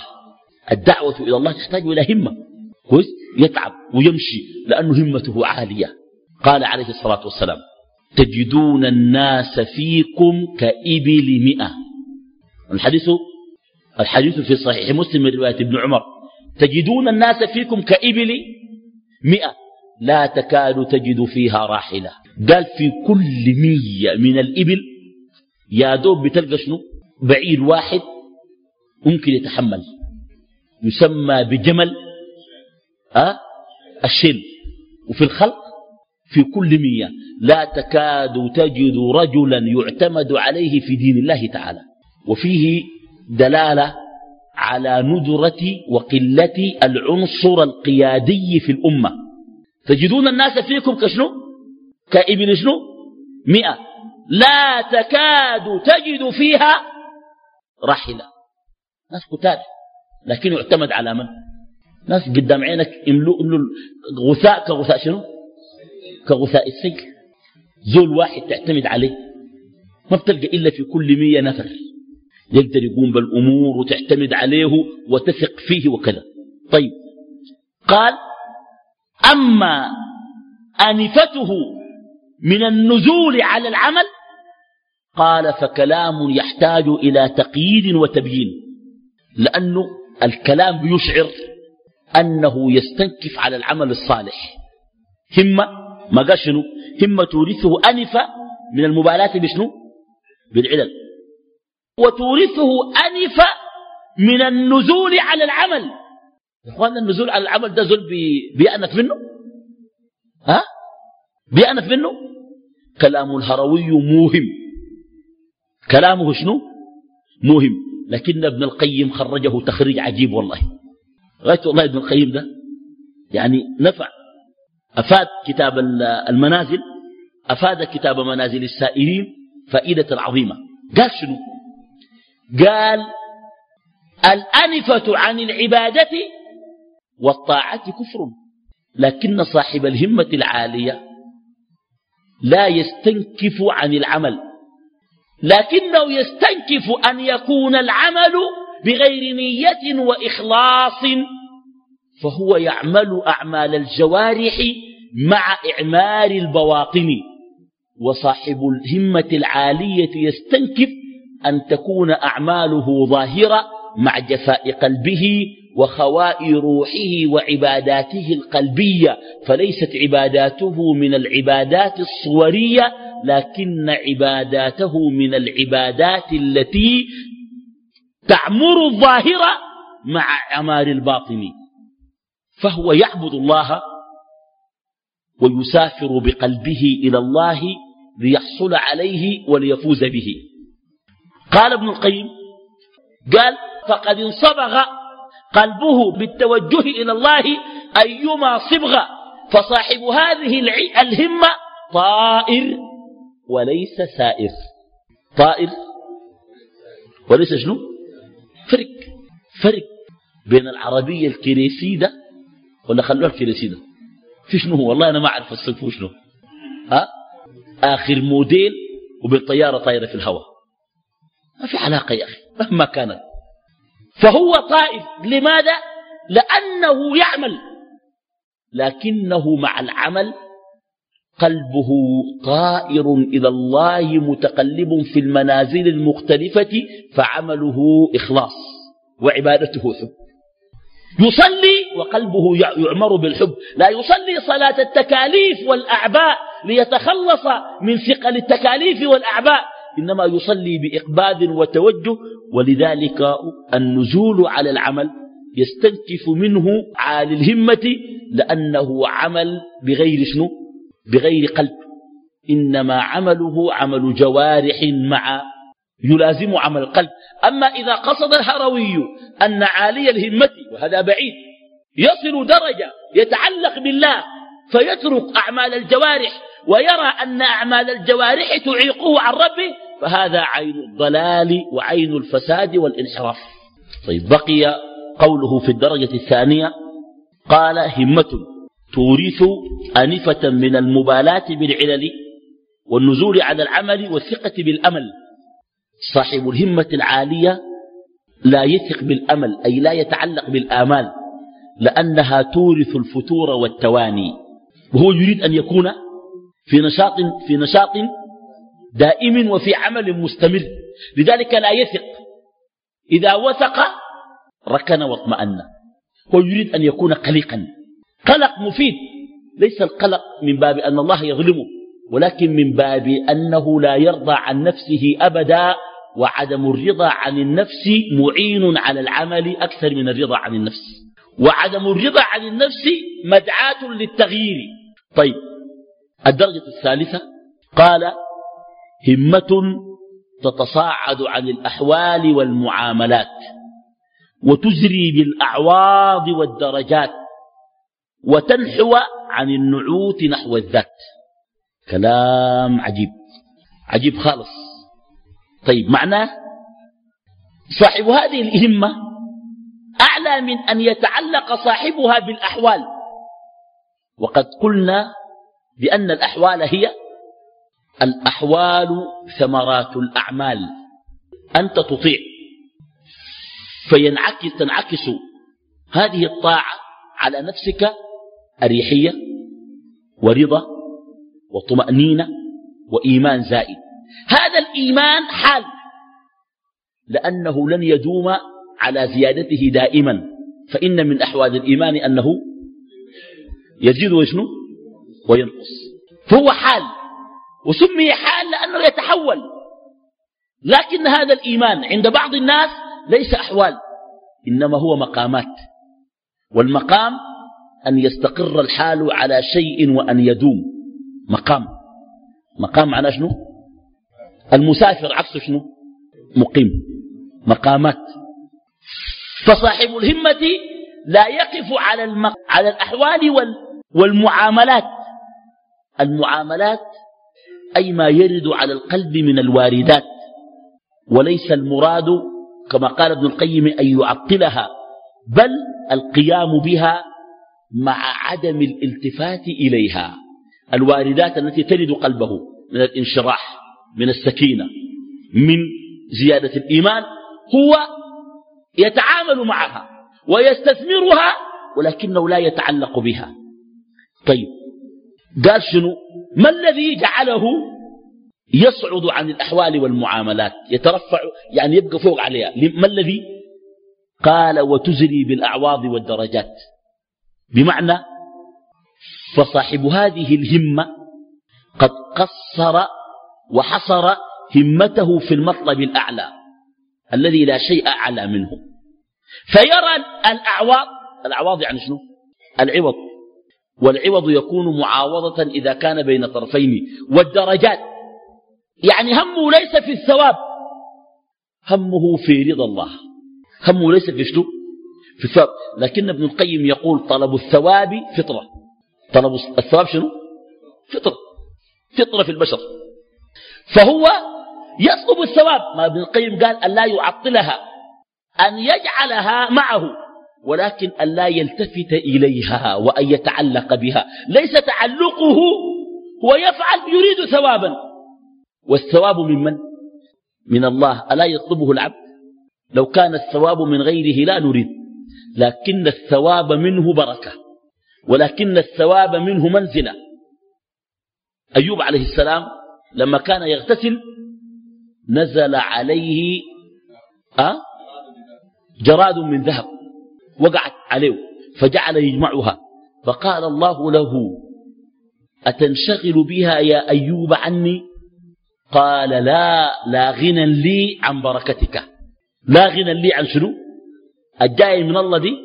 الدعوة إلى الله تحتاج إلى همة. كويس يتعب ويمشي لأنه همته عالية. قال عليه الصلاة والسلام تجدون الناس فيكم كإبل مئة. الحديث الحديث في صحيح مسلم من رواية ابن عمر تجدون الناس فيكم كإبل مئة. لا تكاد تجد فيها راحلة. قال في كل مية من الإبل يا دوب بتلقى شنو؟ بعير واحد ممكن يتحمل. يسمى بجمل أه؟ الشل وفي الخلق في كل مية لا تكاد تجد رجلا يعتمد عليه في دين الله تعالى. وفيه دلالة على ندرة وقلة العنصر القيادي في الأمة. تجدون الناس فيكم كشنو؟ كابن شنو؟ مئة. لا تكاد تجد فيها رحلة. ناس كتاب لكن يعتمد على من؟ ناس قدام عينك املوا غثاء كغثاء شنو؟ كغثاء السيل زول واحد تعتمد عليه. ما بتلقى إلا في كل مية نفر. يقدر يقوم بالأمور وتعتمد عليه وتثق فيه وكذا. طيب. قال أما أنفته من النزول على العمل قال فكلام يحتاج إلى تقييد وتبيين. لأنه الكلام يشعر. أنه يستنكف على العمل الصالح. همة ما قال شنو؟ همة تورثه أنف من المبالاة بشنو؟ بالعلل. وتورثه أنف من النزول على العمل. إخواننا النزول على العمل ده زول بيأنف منه؟ ها؟ بيأنف منه؟ كلام الهروي موهم. كلامه شنو؟ موهم. لكن ابن القيم خرجه تخريج عجيب والله. غاية والله ابن القيم ده يعني نفع. أفاد كتاب المنازل أفاد كتاب منازل السائرين فائدة عظيمة. قال شنو؟ قال الأنفة عن العبادة والطاعة كفر لكن صاحب الهمة العالية لا يستنكف عن العمل لكنه يستنكف أن يكون العمل بغير نية وإخلاص فهو يعمل أعمال الجوارح مع إعمار البواطن وصاحب الهمة العالية يستنكف أن تكون أعماله ظاهرة مع جفاء قلبه وخواء روحه وعباداته القلبية فليست عباداته من العبادات الصورية لكن عباداته من العبادات التي تعمر الظاهرة مع عمار الباطن. فهو يعبد الله ويسافر بقلبه إلى الله ليحصل عليه وليفوز به. قال ابن القيم قال فقد انصبغ قلبه بالتوجه إلى الله أيما صبغة فصاحب هذه الهمة طائر وليس سائر. طائر وليس شنو؟ فرق فرق بين العربية الكريسيدة ولا خلوها الكريسيدة في شنو؟ هو والله أنا ما أعرف الصف شنو. ها؟ آخر موديل وبالطيارة طايرة في الهواء. ما في علاقة يا أخي مهما كانت. فهو طائف. لماذا؟ لأنه يعمل. لكنه مع العمل قلبه طائر إلى الله متقلب في المنازل المختلفة فعمله إخلاص وعبادته حب. يصلي وقلبه يعمر بالحب. لا يصلي صلاة التكاليف والأعباء ليتخلص من ثقل التكاليف والأعباء. إنما يصلي بإقبال وتوجه ولذلك النزول على العمل يستنكف منه عالي الهمة لأنه عمل بغير شنو؟ بغير قلب. إنما عمله عمل جوارح مع يلازم عمل القلب. أما إذا قصد الهروي أن عالي الهمة هذا بعيد يصل درجة يتعلق بالله فيترك أعمال الجوارح ويرى أن أعمال الجوارح تعيقه عن ربه فهذا عين الضلال وعين الفساد والانحراف. طيب بقي قوله في الدرجة الثانية قال همة. تورث أنفة من المبالاة بالعلل والنزول على العمل والثقة بالأمل. صاحب الهمة العالية لا يثق بالأمل أي لا يتعلق بالآمال لأنها تورث الفتور والتواني. وهو يريد أن يكون في نشاط في نشاط دائم وفي عمل مستمر. لذلك لا يثق. إذا وثق ركن واطمأن. هو يريد أن يكون قلقا. قلق مفيد. ليس القلق من باب أن الله يظلمه ولكن من باب أنه لا يرضى عن نفسه أبدا وعدم الرضا عن النفس معين على العمل أكثر من الرضا عن النفس. وعدم الرضا عن النفس مدعاة للتغيير. طيب الدرجة الثالثة قال همة تتصاعد عن الأحوال والمعاملات وتجري بالأعواض والدرجات. وتنحو عن النعوت نحو الذات. كلام عجيب. عجيب خالص. طيب معناه صاحب هذه الهمة أعلى من أن يتعلق صاحبها بالأحوال. وقد قلنا بأن الأحوال هي الأحوال ثمرات الأعمال. أنت تطيع. فينعكس تنعكس هذه الطاعة على نفسك أريحية ورضا وطمأنينة وإيمان زائد. هذا الإيمان حال لأنه لن يدوم على زيادته دائما. فإن من أحوال الإيمان أنه يزيد ويشنو؟ وينقص. فهو حال وسمي حال لأنه يتحول. لكن هذا الإيمان عند بعض الناس ليس أحوال إنما هو مقامات. والمقام أن يستقر الحال على شيء وأن يدوم. مقام. مقام معناه شنو؟ المسافر عكسه شنو؟ مقيم. مقامات. فصاحب الهمة لا يقف على, المق... على الأحوال وال... والمعاملات. المعاملات أي ما يرد على القلب من الواردات. وليس المراد كما قال ابن القيم أن يعطلها بل القيام بها مع عدم الالتفات إليها. الواردات التي ترد قلبه من الانشراح من السكينة من زيادة الإيمان هو يتعامل معها ويستثمرها ولكنه لا يتعلق بها. طيب قال شنو؟ ما الذي جعله يصعد عن الأحوال والمعاملات؟ يترفع يعني يبقى فوق عليها. ما الذي؟ قال وتزري بالأعواض والدرجات. بمعنى فصاحب هذه الهمة قد قصر وحصر همته في المطلب الأعلى الذي لا شيء أعلى منه. فيرى الأعواض الأعواض يعني شنو؟ العوض. والعوض يكون معاوضة إذا كان بين طرفين والدرجات. يعني همه ليس في الثواب همه في رضا الله. همه ليس في شنو؟ في الثواب. لكن ابن القيم يقول طلب الثواب فطرة. طلب الثواب شنو؟ فطرة. فطرة في البشر. فهو يطلب الثواب. ما ابن القيم قال أن لا يعطلها أن يجعلها معه ولكن أن لا يلتفت إليها وأن يتعلق بها. ليس تعلقه هو يفعل يريد ثوابا. والثواب من من؟ من الله. ألا يطلبه العبد؟ لو كان الثواب من غيره لا نريد. لكن الثواب منه بركة ولكن الثواب منه منزلة. أيوب عليه السلام لما كان يغتسل نزل عليه أه؟ جراد من ذهب وقعت عليه فجعل يجمعها. فقال الله له أتنشغل بها يا أيوب عني؟ قال لا لا غنى لي عن بركتك. لا غنى لي عن شنو؟ الجاي من الله دي؟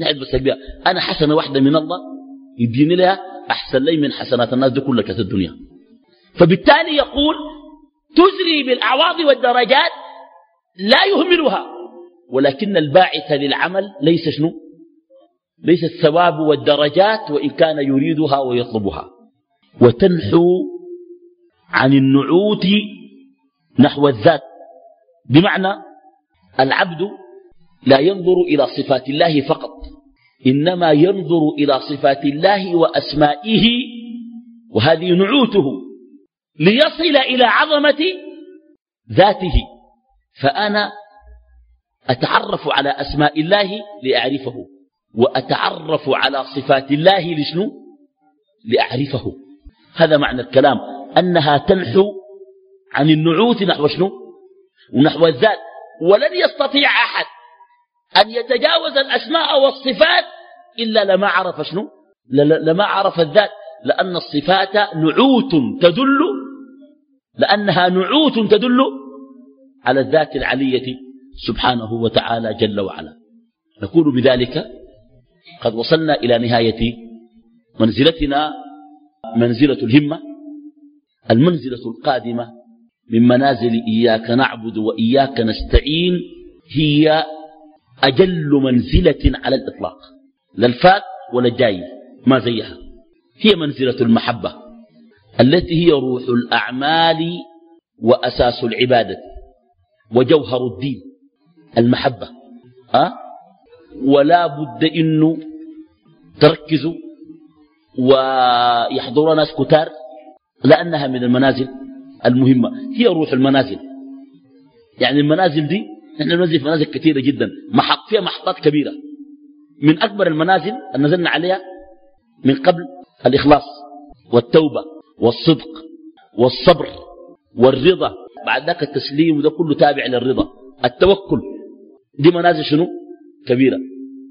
نحن بها أنا حسنة واحدة من الله يديني لها أحسن لي من حسنات الناس دي كلها كانت الدنيا. فبالتالي يقول تزري بالأعواض والدرجات لا يهملها ولكن الباعث للعمل ليس شنو؟ ليس الثواب والدرجات وإن كان يريدها ويطلبها. وتنحو عن النعوت نحو الذات. بمعنى العبد لا ينظر إلى صفات الله فقط إنما ينظر إلى صفات الله وأسمائه وهذه نعوته ليصل إلى عظمة ذاته. فأنا أتعرف على أسماء الله لأعرفه وأتعرف على صفات الله لشنو؟ لأعرفه. هذا معنى الكلام أنها تنحو عن النعوت نحو شنو؟ ونحو الذات ولن يستطيع أحد أن يتجاوز الأسماء والصفات إلا لما عرف شنو؟ لما عرف الذات. لأن الصفات نعوت تدل لأنها نعوت تدل على الذات العلية سبحانه وتعالى جل وعلا. نقول بذلك قد وصلنا إلى نهاية منزلتنا منزلة الهمة المنزلة القادمة من منازل إياك نعبد وإياك نستعين هي أجل منزلة على الإطلاق لا الفات ولا الجاي ما زيها. هي منزلة المحبة التي هي روح الأعمال وأساس العبادة وجوهر الدين المحبة. أه؟ ولا بد إنه تركزوا ويحضرون ناس كتار لأنها من المنازل المهمة. هي روح المنازل. يعني المنازل دي إحنا ننزل في منازل كثيرة جدا. محط فيها محطات كبيرة. من أكبر المنازل اللي نزلنا عليها من قبل الإخلاص والتوبة والصدق والصبر والرضا. بعد ذاك التسليم وده كله تابع للرضا. التوكل. دي منازل شنو؟ كبيرة.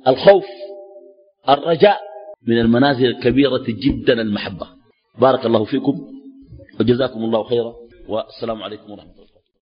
الخوف الرجاء من المنازل الكبيرة جدا المحبة. بارك الله فيكم وجزاكم الله خيرا. والسلام عليكم ورحمة الله.